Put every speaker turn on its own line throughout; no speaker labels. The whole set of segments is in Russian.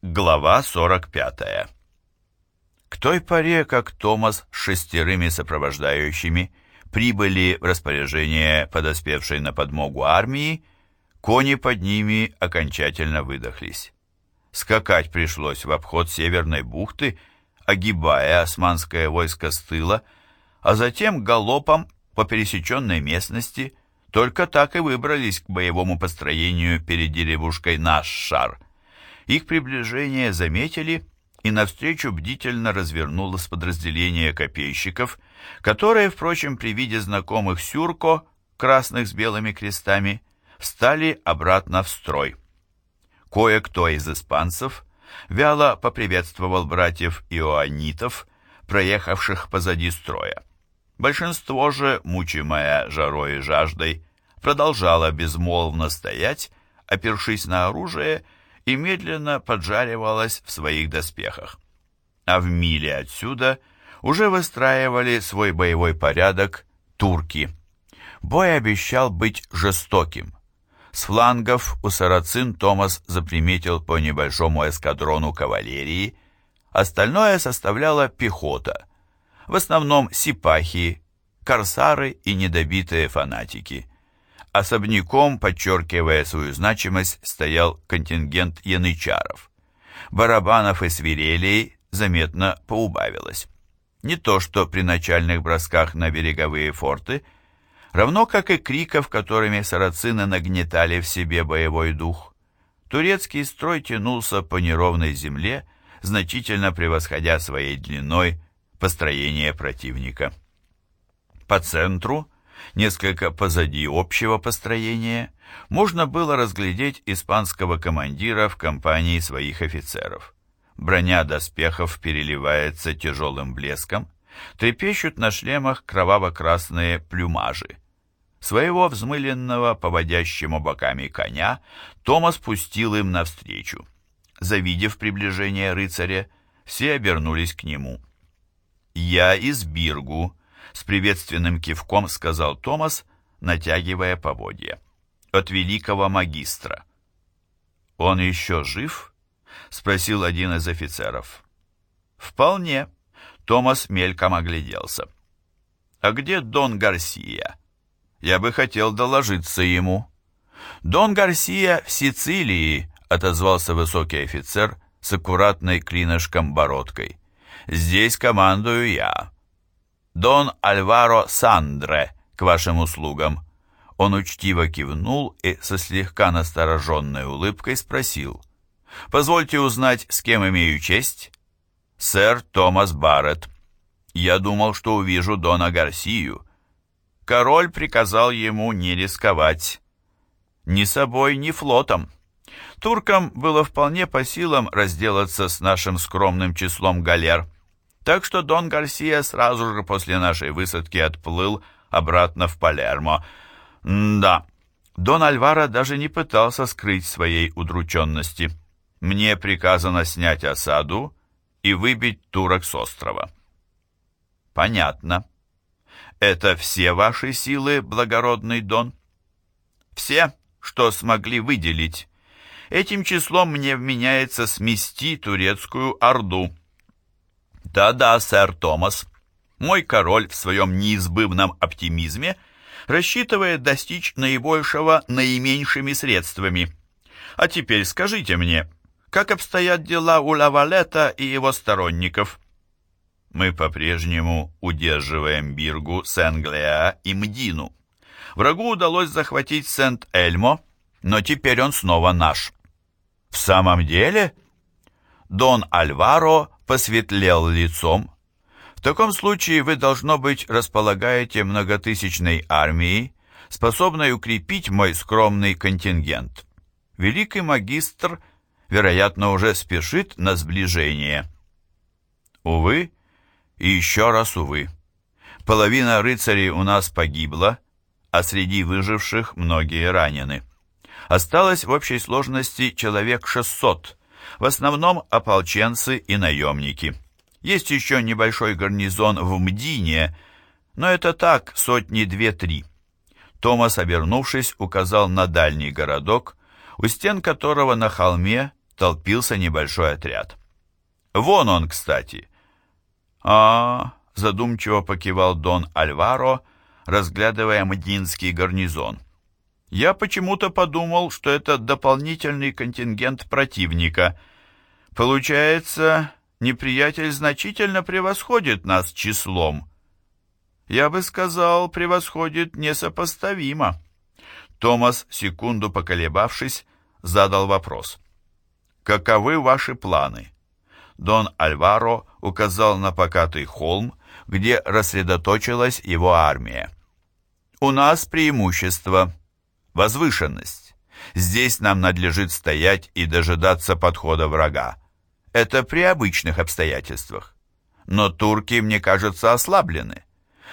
Глава 45. К той поре, как Томас с шестерыми сопровождающими прибыли в распоряжение подоспевшей на подмогу армии, кони под ними окончательно выдохлись. Скакать пришлось в обход Северной бухты, огибая османское войско с тыла, а затем галопом по пересеченной местности, только так и выбрались к боевому построению перед деревушкой Наш Шар – их приближение заметили, и навстречу бдительно развернулось подразделение копейщиков, которые, впрочем, при виде знакомых сюрко, красных с белыми крестами, встали обратно в строй. Кое-кто из испанцев вяло поприветствовал братьев иоаннитов, проехавших позади строя. Большинство же, мучимое жарой и жаждой, продолжало безмолвно стоять, опершись на оружие и медленно поджаривалась в своих доспехах. А в миле отсюда уже выстраивали свой боевой порядок турки. Бой обещал быть жестоким. С флангов у сарацин Томас заприметил по небольшому эскадрону кавалерии, остальное составляла пехота, в основном сипахи, корсары и недобитые фанатики. Особняком, подчеркивая свою значимость, стоял контингент янычаров. Барабанов и свирелей заметно поубавилось. Не то что при начальных бросках на береговые форты, равно как и криков, которыми сарацины нагнетали в себе боевой дух. Турецкий строй тянулся по неровной земле, значительно превосходя своей длиной построение противника. По центру – Несколько позади общего построения можно было разглядеть испанского командира в компании своих офицеров. Броня доспехов переливается тяжелым блеском, трепещут на шлемах кроваво-красные плюмажи. Своего взмыленного, поводящему боками коня, Томас пустил им навстречу. Завидев приближение рыцаря, все обернулись к нему. «Я из Биргу», с приветственным кивком сказал Томас, натягивая поводья. От великого магистра. «Он еще жив?» — спросил один из офицеров. «Вполне». Томас мельком огляделся. «А где Дон Гарсия? Я бы хотел доложиться ему». «Дон Гарсия в Сицилии», — отозвался высокий офицер с аккуратной клинышком бородкой. «Здесь командую я. «Дон Альваро Сандре, к вашим услугам». Он учтиво кивнул и со слегка настороженной улыбкой спросил. «Позвольте узнать, с кем имею честь?» «Сэр Томас Барретт. Я думал, что увижу Дона Гарсию». Король приказал ему не рисковать. Ни собой, ни флотом. Туркам было вполне по силам разделаться с нашим скромным числом галер – так что Дон Гарсия сразу же после нашей высадки отплыл обратно в Палермо. М да, Дон Альваро даже не пытался скрыть своей удрученности. Мне приказано снять осаду и выбить турок с острова. Понятно. Это все ваши силы, благородный Дон? Все, что смогли выделить. Этим числом мне вменяется смести турецкую орду. Да-да, сэр Томас. Мой король в своем неизбывном оптимизме рассчитывает достичь наибольшего наименьшими средствами. А теперь скажите мне, как обстоят дела у Лавалета и его сторонников? Мы по-прежнему удерживаем Биргу, Сен-Глеа и Мдину. Врагу удалось захватить Сент-Эльмо, но теперь он снова наш. В самом деле? Дон Альваро посветлел лицом. В таком случае вы, должно быть, располагаете многотысячной армией, способной укрепить мой скромный контингент. Великий магистр, вероятно, уже спешит на сближение. Увы, и еще раз увы. Половина рыцарей у нас погибла, а среди выживших многие ранены. Осталось в общей сложности человек 600, в основном ополченцы и наемники. Есть еще небольшой гарнизон в Мдине, но это так, сотни две-три. Томас, обернувшись, указал на дальний городок, у стен которого на холме толпился небольшой отряд. «Вон он, кстати!» а задумчиво покивал Дон Альваро, разглядывая Мдинский гарнизон. «Я почему-то подумал, что это дополнительный контингент противника. Получается, неприятель значительно превосходит нас числом. Я бы сказал, превосходит несопоставимо». Томас, секунду поколебавшись, задал вопрос. «Каковы ваши планы?» Дон Альваро указал на покатый холм, где рассредоточилась его армия. «У нас преимущество. Возвышенность. Здесь нам надлежит стоять и дожидаться подхода врага. Это при обычных обстоятельствах. Но турки, мне кажется, ослаблены.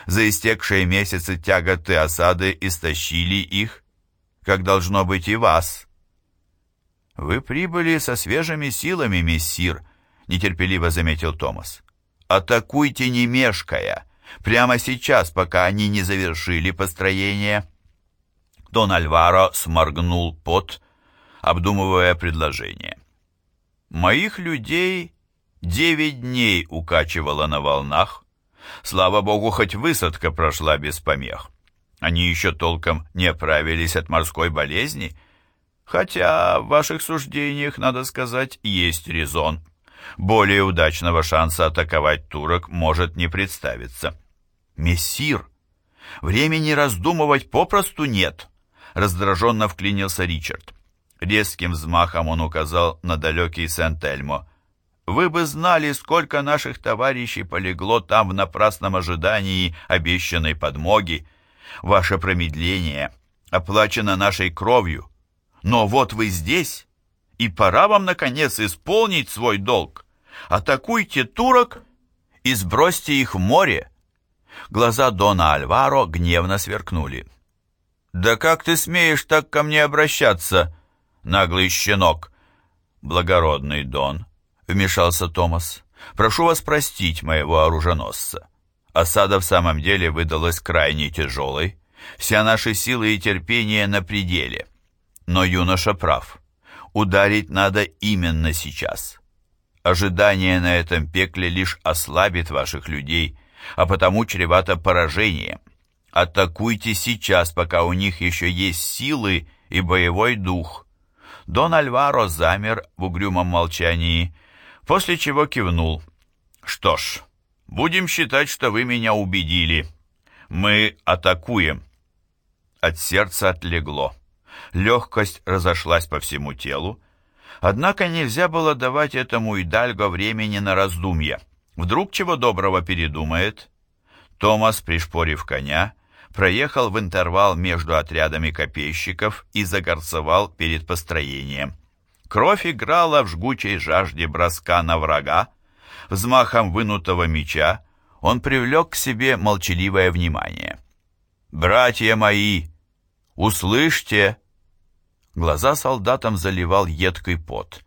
За истекшие месяцы тяготы осады истощили их, как должно быть и вас. Вы прибыли со свежими силами, мессир, нетерпеливо заметил Томас. Атакуйте не мешкая, прямо сейчас, пока они не завершили построение. Дон Альваро сморгнул пот, обдумывая предложение. Моих людей девять дней укачивало на волнах. Слава богу, хоть высадка прошла без помех. Они еще толком не оправились от морской болезни, хотя в ваших суждениях, надо сказать, есть резон. Более удачного шанса атаковать турок может не представиться. «Мессир, времени раздумывать попросту нет», — раздраженно вклинился Ричард. Резким взмахом он указал на далекий Сент-Эльмо. «Вы бы знали, сколько наших товарищей полегло там в напрасном ожидании обещанной подмоги. Ваше промедление оплачено нашей кровью. Но вот вы здесь, и пора вам, наконец, исполнить свой долг. Атакуйте турок и сбросьте их в море». Глаза Дона Альваро гневно сверкнули. «Да как ты смеешь так ко мне обращаться, наглый щенок?» «Благородный Дон», — вмешался Томас, — «прошу вас простить моего оруженосца. Осада в самом деле выдалась крайне тяжелой. Вся наши силы и терпение на пределе. Но юноша прав. Ударить надо именно сейчас. Ожидание на этом пекле лишь ослабит ваших людей, а потому чревато поражение. Атакуйте сейчас, пока у них еще есть силы и боевой дух. Дон Альваро замер в угрюмом молчании, после чего кивнул. Что ж, Будем считать, что вы меня убедили. Мы атакуем. От сердца отлегло. Легкость разошлась по всему телу. Однако нельзя было давать этому Идальго времени на раздумья. Вдруг чего доброго передумает? Томас, пришпорив коня, проехал в интервал между отрядами копейщиков и загорцевал перед построением. Кровь играла в жгучей жажде броска на врага, взмахом вынутого меча он привлек к себе молчаливое внимание. «Братья мои, услышьте!» Глаза солдатам заливал едкий пот.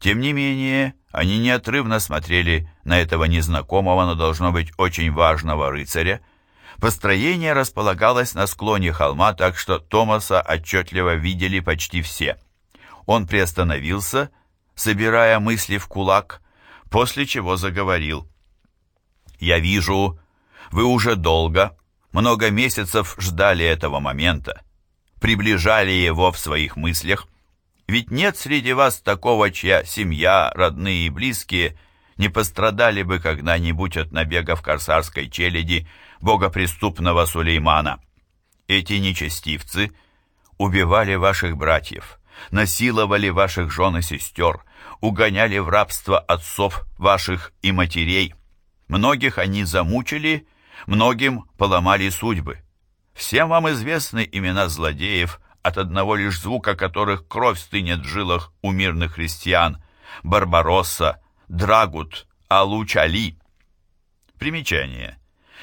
Тем не менее, они неотрывно смотрели на этого незнакомого, но должно быть очень важного рыцаря. Построение располагалось на склоне холма, так что Томаса отчетливо видели почти все. Он приостановился, собирая мысли в кулак, после чего заговорил. «Я вижу, вы уже долго, много месяцев ждали этого момента, приближали его в своих мыслях, ведь нет среди вас такого, чья семья, родные и близкие не пострадали бы когда-нибудь от набегов корсарской челяди богопреступного Сулеймана. Эти нечестивцы убивали ваших братьев, насиловали ваших жен и сестер, угоняли в рабство отцов ваших и матерей. Многих они замучили, многим поломали судьбы. Всем вам известны имена злодеев, от одного лишь звука которых кровь стынет в жилах у мирных христиан. Барбаросса, Драгут, Алуч-Али. Примечание.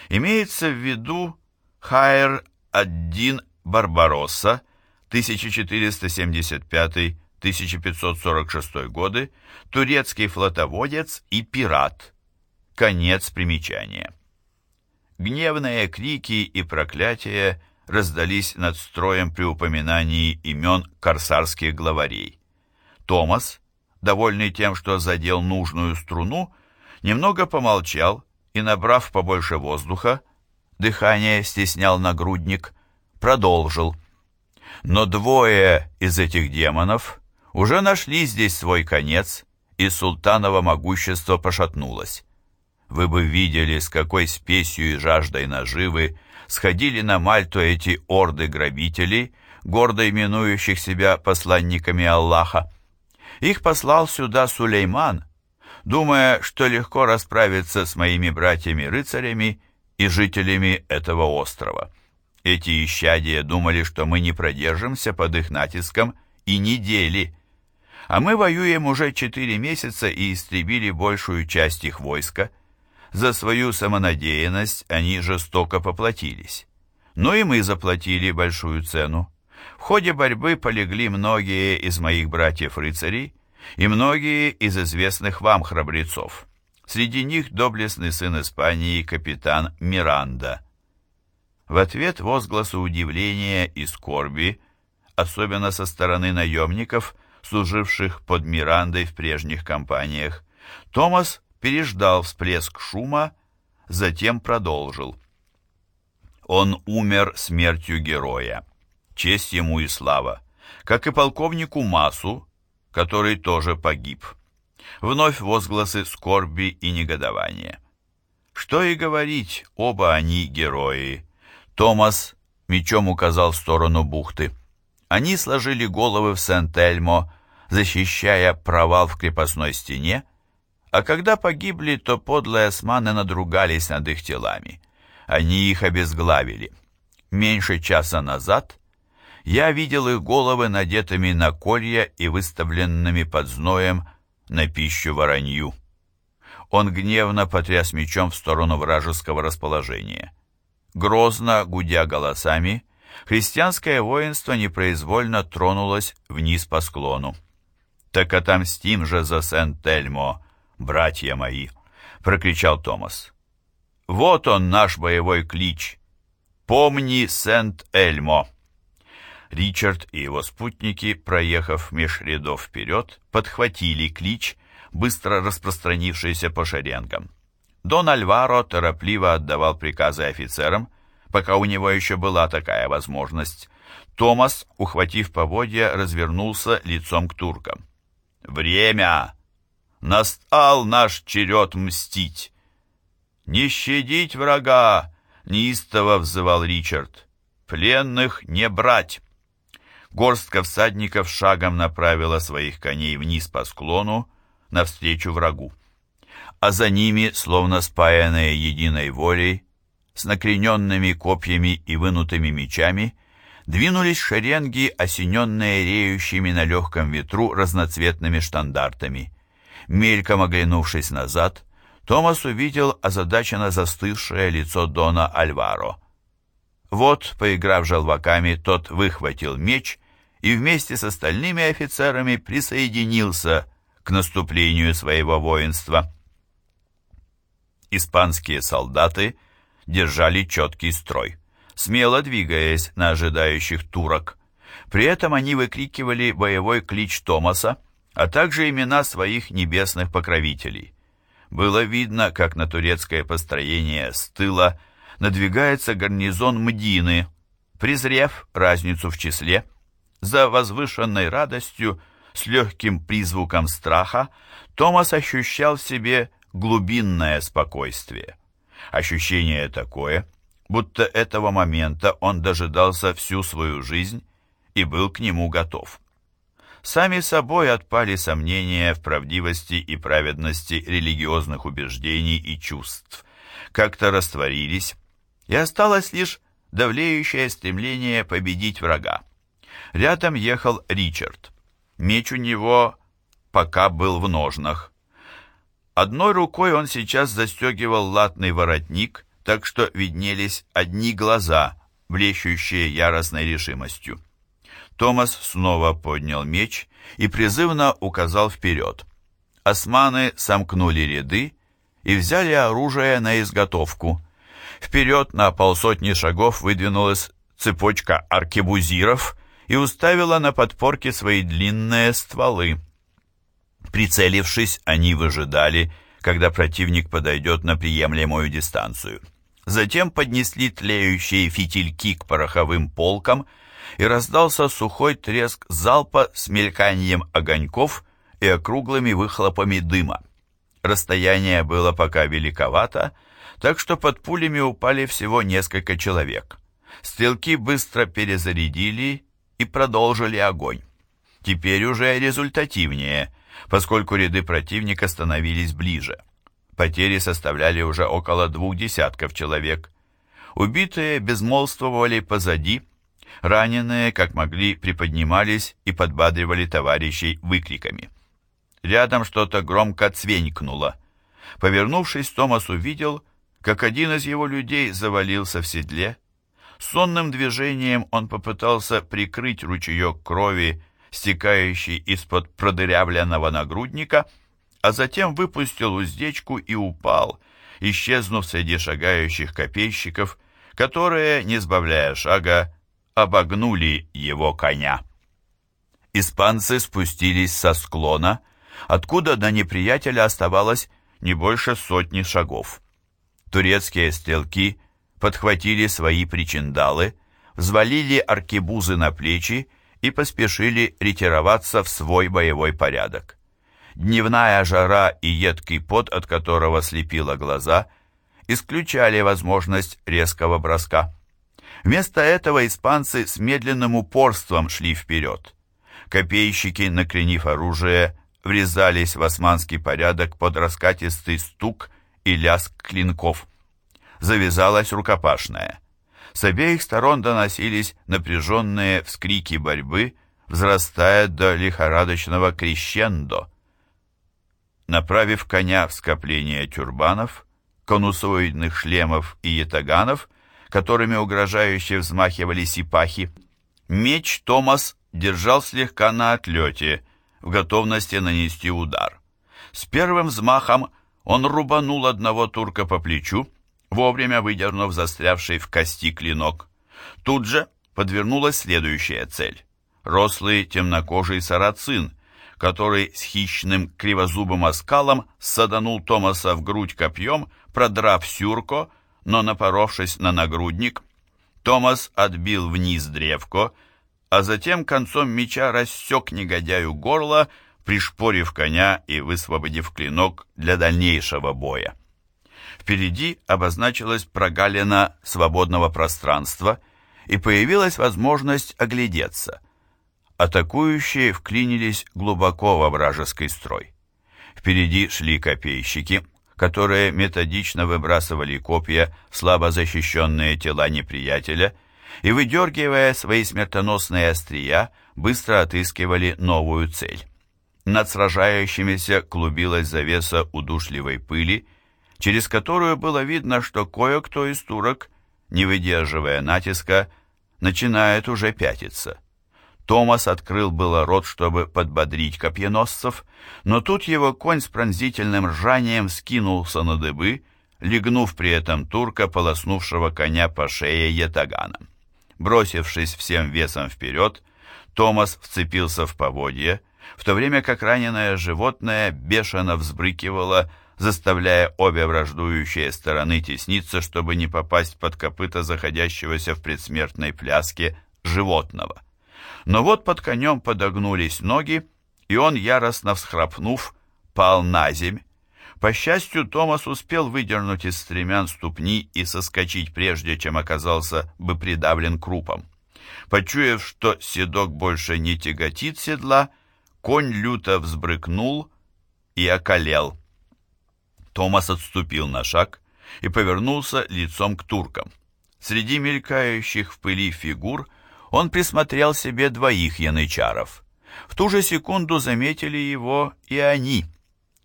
Имеется в виду Хайр-Аддин Барбаросса, 1475 1546 годы, турецкий флотоводец и пират. Конец примечания. Гневные крики и проклятия раздались над строем при упоминании имен корсарских главарей. Томас, довольный тем, что задел нужную струну, немного помолчал и, набрав побольше воздуха, дыхание стеснял нагрудник, продолжил. Но двое из этих демонов уже нашли здесь свой конец, и султаново могущество пошатнулось. Вы бы видели, с какой спесью и жаждой наживы сходили на Мальту эти орды грабителей, гордо именующих себя посланниками Аллаха. Их послал сюда Сулейман, думая, что легко расправиться с моими братьями-рыцарями и жителями этого острова. Эти исчадия думали, что мы не продержимся под их натиском и недели, а мы воюем уже четыре месяца и истребили большую часть их войска. За свою самонадеянность они жестоко поплатились. Но и мы заплатили большую цену. В ходе борьбы полегли многие из моих братьев-рыцарей и многие из известных вам храбрецов. Среди них доблестный сын Испании капитан Миранда. В ответ возгласы удивления и скорби, особенно со стороны наемников, служивших под Мирандой в прежних кампаниях, Томас переждал всплеск шума, затем продолжил. Он умер смертью героя. Честь ему и слава. Как и полковнику Масу, который тоже погиб. Вновь возгласы скорби и негодования. Что и говорить, оба они герои. Томас мечом указал в сторону бухты. Они сложили головы в Сент-Эльмо, защищая провал в крепостной стене, а когда погибли, то подлые османы надругались над их телами. Они их обезглавили. Меньше часа назад я видел их головы надетыми на колья и выставленными под зноем на пищу воронью. Он гневно потряс мечом в сторону вражеского расположения. Грозно, гудя голосами, христианское воинство непроизвольно тронулось вниз по склону. «Так отомстим же за Сент-Эльмо, братья мои!» — прокричал Томас. «Вот он, наш боевой клич! Помни Сент-Эльмо!» Ричард и его спутники, проехав меж рядов вперед, подхватили клич, быстро распространившийся по шеренгам. Дон Альваро торопливо отдавал приказы офицерам, пока у него еще была такая возможность. Томас, ухватив поводья, развернулся лицом к туркам. «Время! Настал наш черед мстить!» «Не щадить врага!» — неистово взывал Ричард. «Пленных не брать!» Горстка всадников шагом направила своих коней вниз по склону, навстречу врагу. А за ними, словно спаянные единой волей, с накрененными копьями и вынутыми мечами, двинулись шеренги, осененные реющими на легком ветру разноцветными штандартами. Мельком оглянувшись назад, Томас увидел озадаченно застывшее лицо Дона Альваро. Вот, поиграв желваками, тот выхватил меч и вместе с остальными офицерами присоединился к наступлению своего воинства. Испанские солдаты держали четкий строй, смело двигаясь на ожидающих турок. При этом они выкрикивали боевой клич Томаса, а также имена своих небесных покровителей. Было видно, как на турецкое построение с тыла надвигается гарнизон Мдины, презрев разницу в числе, за возвышенной радостью, с легким призвуком страха, Томас ощущал в себе глубинное спокойствие. Ощущение такое, будто этого момента он дожидался всю свою жизнь и был к нему готов. Сами собой отпали сомнения в правдивости и праведности религиозных убеждений и чувств, как-то растворились, и осталось лишь давлеющее стремление победить врага. Рядом ехал Ричард. Меч у него пока был в ножнах. Одной рукой он сейчас застегивал латный воротник, так что виднелись одни глаза, блещущие яростной решимостью. Томас снова поднял меч и призывно указал вперед. Османы сомкнули ряды и взяли оружие на изготовку. Вперед на полсотни шагов выдвинулась цепочка аркебузиров и уставила на подпорке свои длинные стволы. Прицелившись, они выжидали, когда противник подойдет на приемлемую дистанцию. Затем поднесли тлеющие фитильки к пороховым полкам, и раздался сухой треск залпа с мельканием огоньков и округлыми выхлопами дыма. Расстояние было пока великовато, так что под пулями упали всего несколько человек. Стрелки быстро перезарядили и продолжили огонь. Теперь уже результативнее, поскольку ряды противника становились ближе. Потери составляли уже около двух десятков человек. Убитые безмолвствовали позади, раненые, как могли, приподнимались и подбадривали товарищей выкриками. Рядом что-то громко цвенькнуло. Повернувшись, Томас увидел, как один из его людей завалился в седле. Сонным движением он попытался прикрыть ручеек крови, стекающий из-под продырявленного нагрудника, а затем выпустил уздечку и упал, исчезнув среди шагающих копейщиков, которые, не сбавляя шага, обогнули его коня. Испанцы спустились со склона, откуда до неприятеля оставалось не больше сотни шагов. Турецкие стрелки подхватили свои причиндалы, взвалили аркебузы на плечи и поспешили ретироваться в свой боевой порядок. Дневная жара и едкий пот, от которого слепило глаза, исключали возможность резкого броска. Вместо этого испанцы с медленным упорством шли вперед. Копейщики, накренив оружие, врезались в османский порядок под раскатистый стук и лязг клинков. Завязалась рукопашная. С обеих сторон доносились напряженные вскрики борьбы, взрастая до лихорадочного крещендо. Направив коня в скопление тюрбанов, конусоидных шлемов и ятаганов, которыми угрожающе взмахивали сипахи, меч Томас держал слегка на отлете, в готовности нанести удар. С первым взмахом он рубанул одного турка по плечу, вовремя выдернув застрявший в кости клинок. Тут же подвернулась следующая цель. Рослый темнокожий сарацин, который с хищным кривозубым оскалом саданул Томаса в грудь копьем, продрав сюрко, но напоровшись на нагрудник. Томас отбил вниз древко, а затем концом меча рассек негодяю горло, пришпорив коня и высвободив клинок для дальнейшего боя. Впереди обозначилась прогалина свободного пространства, и появилась возможность оглядеться. Атакующие вклинились глубоко во вражеский строй. Впереди шли копейщики, которые методично выбрасывали копья в слабо защищенные тела неприятеля и, выдергивая свои смертоносные острия, быстро отыскивали новую цель. Над сражающимися клубилась завеса удушливой пыли, через которую было видно, что кое-кто из турок, не выдерживая натиска, начинает уже пятиться. Томас открыл было рот, чтобы подбодрить копьеносцев, но тут его конь с пронзительным ржанием скинулся на дыбы, легнув при этом турка, полоснувшего коня по шее ятаганом. Бросившись всем весом вперед, Томас вцепился в поводье, в то время как раненое животное бешено взбрыкивало, заставляя обе враждующие стороны тесниться, чтобы не попасть под копыта заходящегося в предсмертной пляске животного. Но вот под конем подогнулись ноги, и он, яростно всхрапнув, пал на земь. По счастью, Томас успел выдернуть из стремян ступни и соскочить, прежде чем оказался бы придавлен крупом. Почуяв, что седок больше не тяготит седла, конь люто взбрыкнул и околел. Томас отступил на шаг и повернулся лицом к туркам. Среди мелькающих в пыли фигур он присмотрел себе двоих янычаров. В ту же секунду заметили его и они.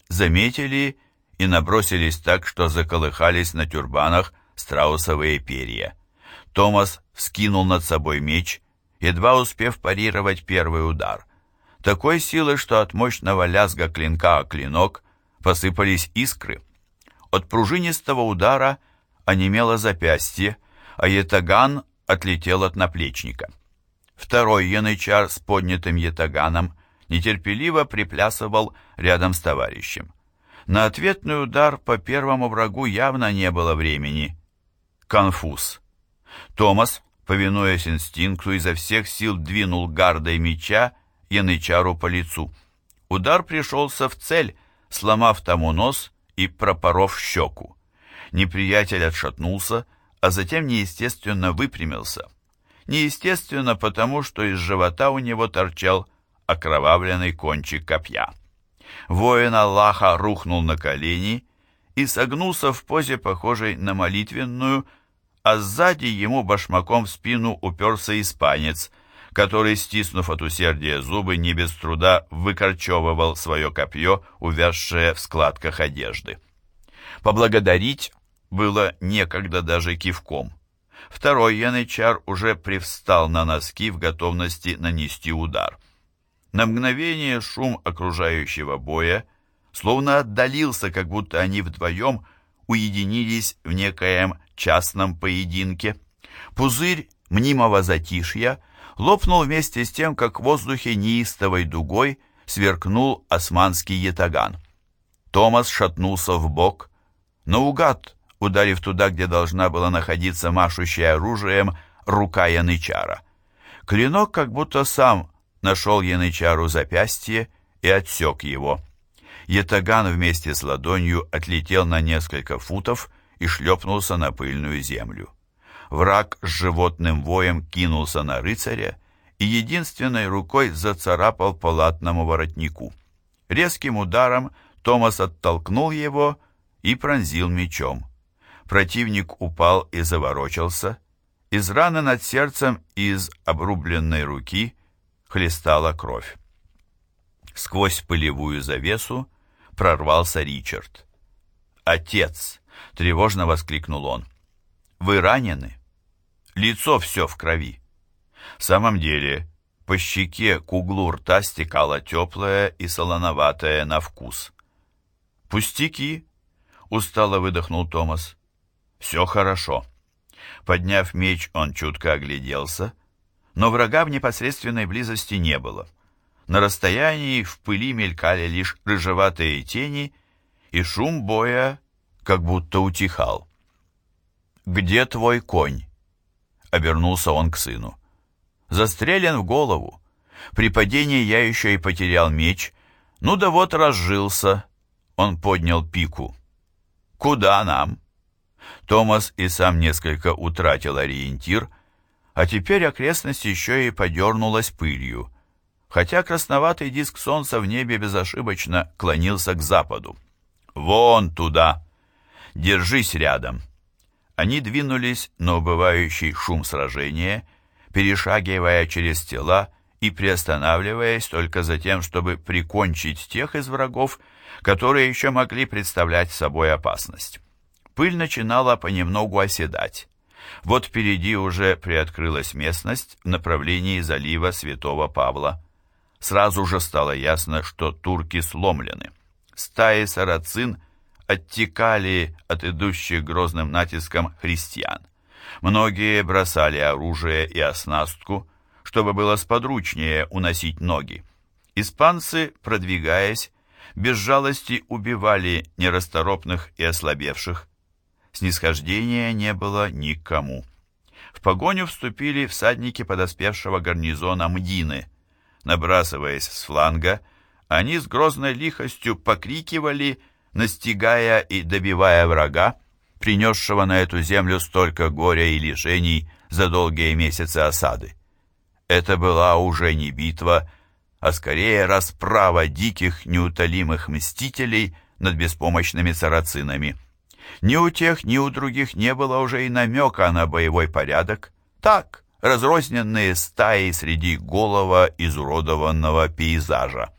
Заметили и набросились так, что заколыхались на тюрбанах страусовые перья. Томас вскинул над собой меч, едва успев парировать первый удар. Такой силы, что от мощного лязга клинка о клинок посыпались искры. От пружинистого удара онемело запястье, а ятаган отлетел от наплечника. Второй янычар с поднятым ятаганом нетерпеливо приплясывал рядом с товарищем. На ответный удар по первому врагу явно не было времени. Конфуз. Томас, повинуясь инстинкту, изо всех сил двинул гардой меча Янычару по лицу. Удар пришелся в цель, сломав тому нос и пропоров щеку. Неприятель отшатнулся, а затем неестественно выпрямился. Неестественно потому, что из живота у него торчал окровавленный кончик копья. Воин Аллаха рухнул на колени и согнулся в позе, похожей на молитвенную, а сзади ему башмаком в спину уперся испанец, который, стиснув от усердия зубы, не без труда выкорчевывал свое копье, увязшее в складках одежды. Поблагодарить было некогда даже кивком. Второй янычар уже привстал на носки в готовности нанести удар. На мгновение шум окружающего боя словно отдалился, как будто они вдвоем уединились в некоем частном поединке. Пузырь мнимого затишья лопнул вместе с тем, как в воздухе неистовой дугой сверкнул османский ятаган. Томас шатнулся в бок, наугад ударив туда, где должна была находиться машущая оружием рука янычара. Клинок как будто сам нашел янычару запястье и отсек его. Ятаган вместе с ладонью отлетел на несколько футов и шлепнулся на пыльную землю. Враг с животным воем кинулся на рыцаря и единственной рукой зацарапал по латному воротнику. Резким ударом Томас оттолкнул его и пронзил мечом. Противник упал и заворочился. Из раны над сердцем и из обрубленной руки хлестала кровь. Сквозь пылевую завесу прорвался Ричард. «Отец!» — тревожно воскликнул он. «Вы ранены? Лицо все в крови». В самом деле, по щеке к углу рта стекала теплая и солоноватая на вкус. «Пустяки!» — устало выдохнул Томас. «Все хорошо». Подняв меч, он чутко огляделся, но врага в непосредственной близости не было. На расстоянии в пыли мелькали лишь рыжеватые тени, и шум боя как будто утихал. «Где твой конь?» — обернулся он к сыну. «Застрелен в голову. При падении я еще и потерял меч. Ну да вот разжился». Он поднял пику. «Куда нам?» Томас и сам несколько утратил ориентир, а теперь окрестность еще и подернулась пылью хотя красноватый диск солнца в небе безошибочно клонился к западу. «Вон туда! Держись рядом!» Они двинулись на убывающий шум сражения, перешагивая через тела и приостанавливаясь только за тем, чтобы прикончить тех из врагов, которые еще могли представлять собой опасность. Пыль начинала понемногу оседать. Вот впереди уже приоткрылась местность в направлении залива Святого Павла сразу же стало ясно, что турки сломлены. Стаи сарацин оттекали от идущих грозным натиском христиан. Многие бросали оружие и оснастку, чтобы было сподручнее уносить ноги. Испанцы, продвигаясь, без жалости убивали нерасторопных и ослабевших. Снисхождения не было никому. В погоню вступили всадники подоспевшего гарнизона Мдины – Набрасываясь с фланга, они с грозной лихостью покрикивали, настигая и добивая врага, принесшего на эту землю столько горя и лишений за долгие месяцы осады. Это была уже не битва, а скорее расправа диких неутолимых мстителей над беспомощными сарацинами. Ни у тех, ни у других не было уже и намека на боевой порядок. Так, разрозненные стаи среди голого изуродованного пейзажа.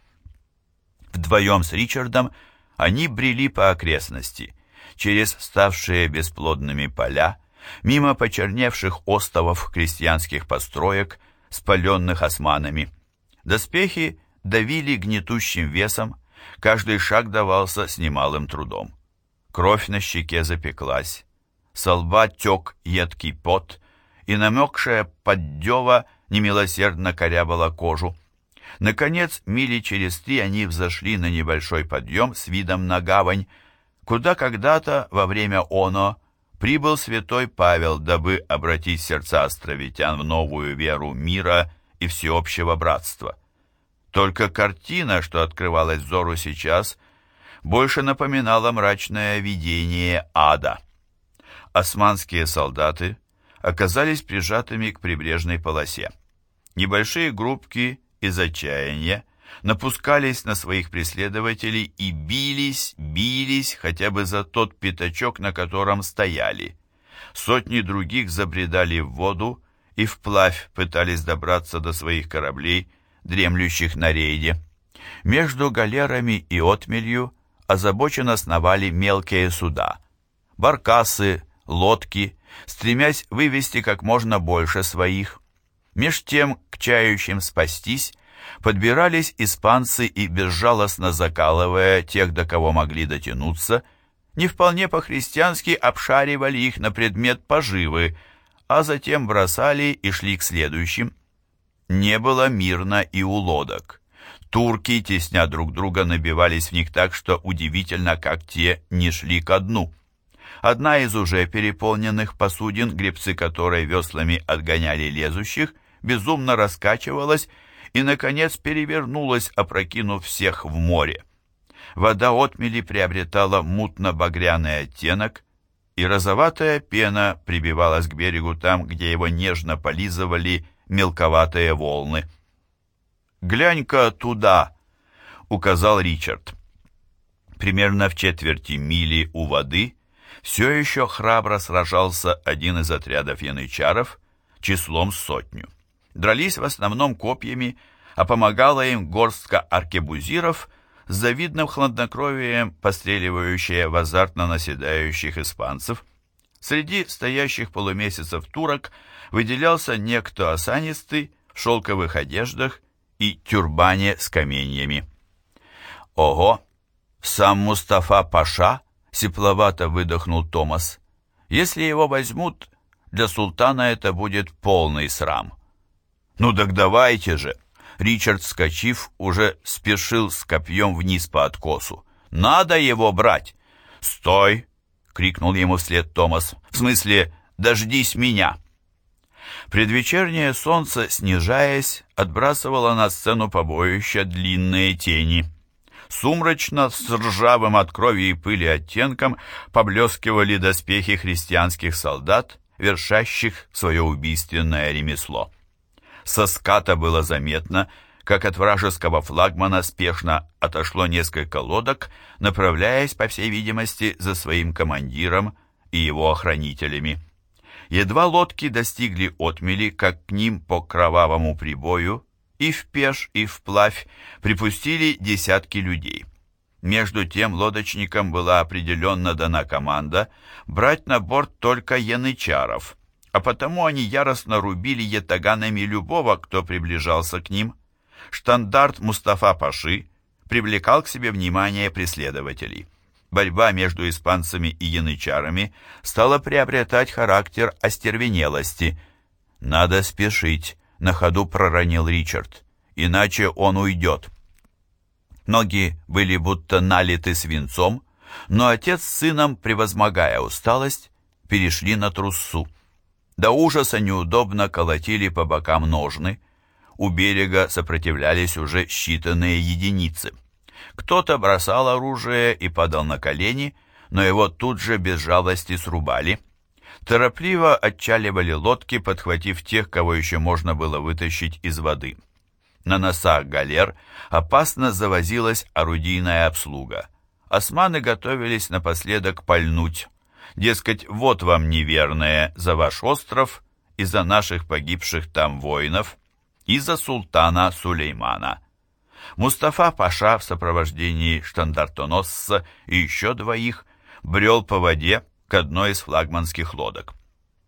Вдвоем с Ричардом они брели по окрестности, через ставшие бесплодными поля, мимо почерневших остовов крестьянских построек, спаленных османами. Доспехи давили гнетущим весом, каждый шаг давался с немалым трудом. Кровь на щеке запеклась, со лба тек едкий пот, и намекшая поддева немилосердно корябала кожу. Наконец, мили через три они взошли на небольшой подъем с видом на гавань, куда когда-то во время оно прибыл святой Павел, дабы обратить сердца островитян в новую веру мира и всеобщего братства. Только картина, что открывалась взору сейчас, больше напоминала мрачное видение ада. Османские солдаты оказались прижатыми к прибрежной полосе. Небольшие группки из отчаяния напускались на своих преследователей и бились, бились хотя бы за тот пятачок, на котором стояли. Сотни других забредали в воду и вплавь пытались добраться до своих кораблей, дремлющих на рейде. Между галерами и отмелью озабоченно сновали мелкие суда, баркасы, лодки, стремясь вывести как можно больше своих. Меж тем, к чающим спастись, подбирались испанцы и, безжалостно закалывая тех, до кого могли дотянуться, не вполне по-христиански обшаривали их на предмет поживы, а затем бросали и шли к следующим. Не было мирно и у лодок. Турки, тесня друг друга, набивались в них так, что удивительно, как те не шли ко дну. Одна из уже переполненных посудин, гребцы которой веслами отгоняли лезущих, безумно раскачивалась и, наконец, перевернулась, опрокинув всех в море. Вода отмели приобретала мутно-багряный оттенок, и розоватая пена прибивалась к берегу там, где его нежно полизывали мелковатые волны. «Глянь-ка туда!» — указал Ричард. Примерно в четверти мили у воды все еще храбро сражался один из отрядов янычаров числом сотню дрались в основном копьями, а помогала им горстка аркебузиров с завидным хладнокровием, постреливающая в азартно наседающих испанцев. Среди стоящих полумесяцев турок выделялся некто осанистый в шелковых одеждах и тюрбане с каменьями. «Ого! Сам Мустафа Паша!» — сепловато выдохнул Томас. «Если его возьмут, для султана это будет полный срам». «Ну так давайте же!» Ричард, вскочив, уже спешил с копьем вниз по откосу. «Надо его брать!» «Стой!» — крикнул ему вслед Томас. «В смысле, дождись меня!» Предвечернее солнце, снижаясь, отбрасывало на сцену побоища длинные тени. Сумрачно, с ржавым от крови и пыли оттенком, поблескивали доспехи христианских солдат, вершащих свое убийственное ремесло. Со ската было заметно, как от вражеского флагмана спешно отошло несколько лодок, направляясь, по всей видимости, за своим командиром и его охранителями. Едва лодки достигли отмели, как к ним по кровавому прибою и в пеш, и вплавь припустили десятки людей. Между тем лодочникам была определенно дана команда брать на борт только янычаров – а потому они яростно рубили ятаганами любого, кто приближался к ним. Штандарт Мустафа Паши привлекал к себе внимание преследователей. Борьба между испанцами и янычарами стала приобретать характер остервенелости. «Надо спешить», — на ходу проронил Ричард, — «иначе он уйдет». Ноги были будто налиты свинцом, но отец с сыном, превозмогая усталость, перешли на труссу. До ужаса неудобно колотили по бокам ножны. У берега сопротивлялись уже считанные единицы. Кто-то бросал оружие и падал на колени, но его тут же без жалости срубали. Торопливо отчаливали лодки, подхватив тех, кого еще можно было вытащить из воды. На носах галер опасно завозилась орудийная обслуга. Османы готовились напоследок пальнуть. Дескать, вот вам неверное за ваш остров и за наших погибших там воинов, и за султана Сулеймана. Мустафа Паша в сопровождении штандартоносца и еще двоих брел по воде к одной из флагманских лодок.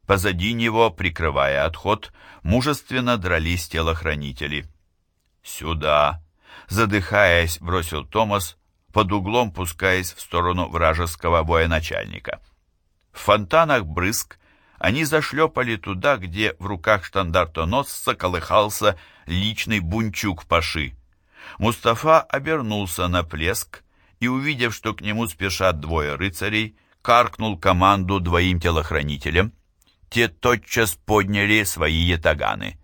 Позади него, прикрывая отход, мужественно дрались телохранители. «Сюда!» — задыхаясь, бросил Томас, под углом пускаясь в сторону вражеского военачальника. В фонтанах брызг они зашлепали туда, где в руках штандартоносца колыхался личный бунчук Паши. Мустафа обернулся на плеск и, увидев, что к нему спешат двое рыцарей, каркнул команду двоим телохранителям. Те тотчас подняли свои ятаганы.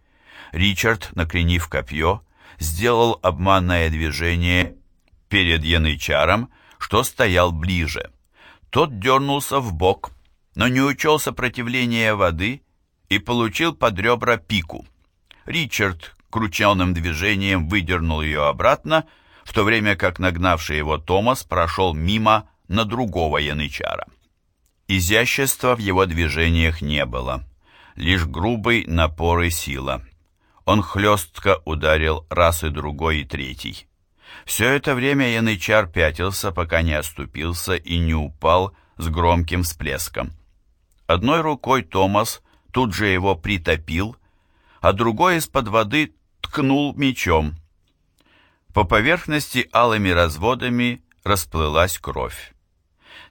Ричард, накренив копье, сделал обманное движение перед янычаром, что стоял ближе. Тот дернулся в бок, но не учел сопротивления воды и получил под ребра пику. Ричард крученным движением выдернул ее обратно, в то время как нагнавший его Томас прошел мимо на другого янычара. Изящества в его движениях не было, лишь грубый напор и сила. Он хлестко ударил раз и другой и третий. Все это время янычар пятился, пока не оступился и не упал с громким всплеском. Одной рукой Томас тут же его притопил, а другой из-под воды ткнул мечом. По поверхности алыми разводами расплылась кровь.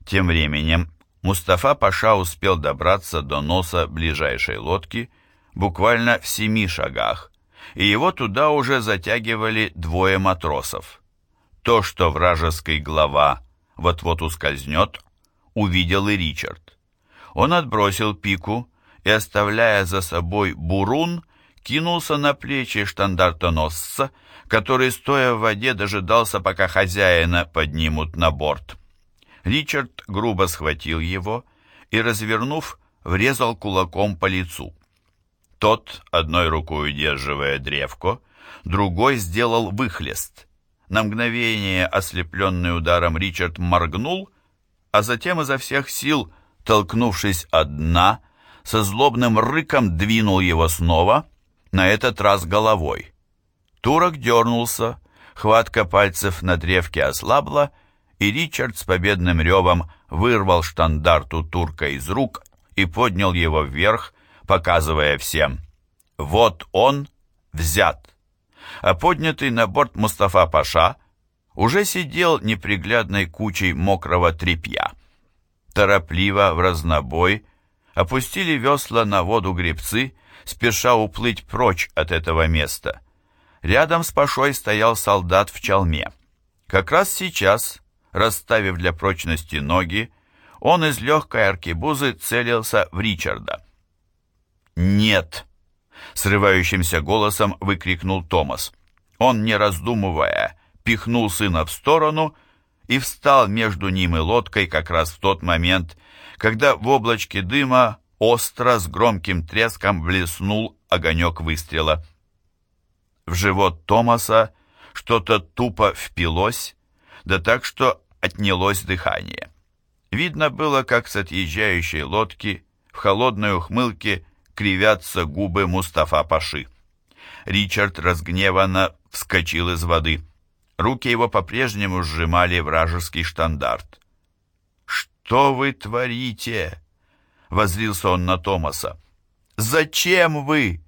Тем временем Мустафа Паша успел добраться до носа ближайшей лодки буквально в семи шагах, и его туда уже затягивали двое матросов. То, что вражеский глава вот-вот ускользнет, увидел и Ричард. Он отбросил пику и, оставляя за собой бурун, кинулся на плечи штандартоносца, который, стоя в воде, дожидался, пока хозяина поднимут на борт. Ричард грубо схватил его и, развернув, врезал кулаком по лицу. Тот, одной рукой удерживая древко, другой сделал выхлест. На мгновение, ослепленный ударом, Ричард моргнул, а затем изо всех сил, толкнувшись от дна, со злобным рыком двинул его снова, на этот раз головой. Турок дернулся, хватка пальцев на древке ослабла, и Ричард с победным ревом вырвал штандарт у турка из рук и поднял его вверх, показывая всем. Вот он взят. А поднятый на борт Мустафа Паша уже сидел неприглядной кучей мокрого тряпья. Торопливо, в разнобой, опустили весла на воду гребцы, спеша уплыть прочь от этого места. Рядом с Пашой стоял солдат в чалме. Как раз сейчас, расставив для прочности ноги, он из легкой аркебузы целился в Ричарда. «Нет!» — срывающимся голосом выкрикнул Томас. Он, не раздумывая, пихнул сына в сторону и встал между ним и лодкой как раз в тот момент, когда в облачке дыма остро с громким треском блеснул огонек выстрела. В живот Томаса что-то тупо впилось, да так, что отнялось дыхание. Видно было, как с отъезжающей лодки в холодной ухмылке кривятся губы Мустафа Паши. Ричард разгневанно вскочил из воды. Руки его по-прежнему сжимали вражеский штандарт. «Что вы творите?» — возлился он на Томаса. «Зачем вы?»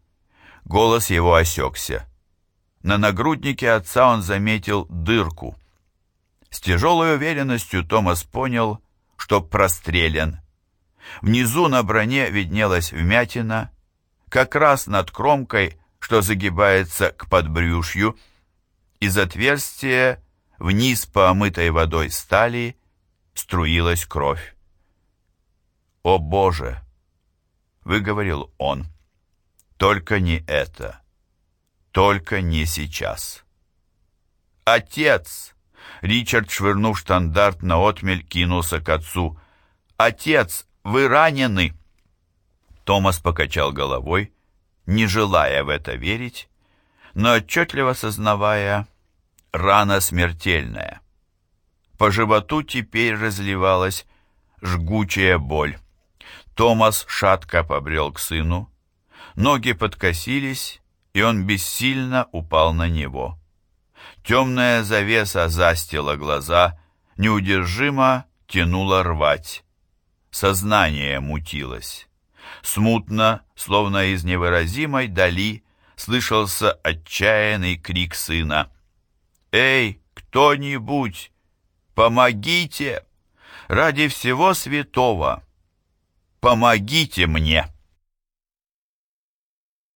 Голос его осекся. На нагруднике отца он заметил дырку. С тяжелой уверенностью Томас понял, что прострелен. Внизу на броне виднелась вмятина, как раз над кромкой, что загибается к подбрюшью. Из отверстия вниз по омытой водой стали струилась кровь. «О Боже!» — выговорил он. «Только не это. Только не сейчас». «Отец!» Ричард, швырнув штандарт на отмель, кинулся к отцу. «Отец, вы ранены!» Томас покачал головой, не желая в это верить, но отчетливо сознавая, рана смертельная. По животу теперь разливалась жгучая боль. Томас шатко побрел к сыну. Ноги подкосились, и он бессильно упал на него. Темная завеса застила глаза, неудержимо тянула рвать. Сознание мутилось. Смутно, словно из невыразимой дали, слышался отчаянный крик сына. «Эй, кто-нибудь, помогите! Ради всего святого! «Помогите мне!»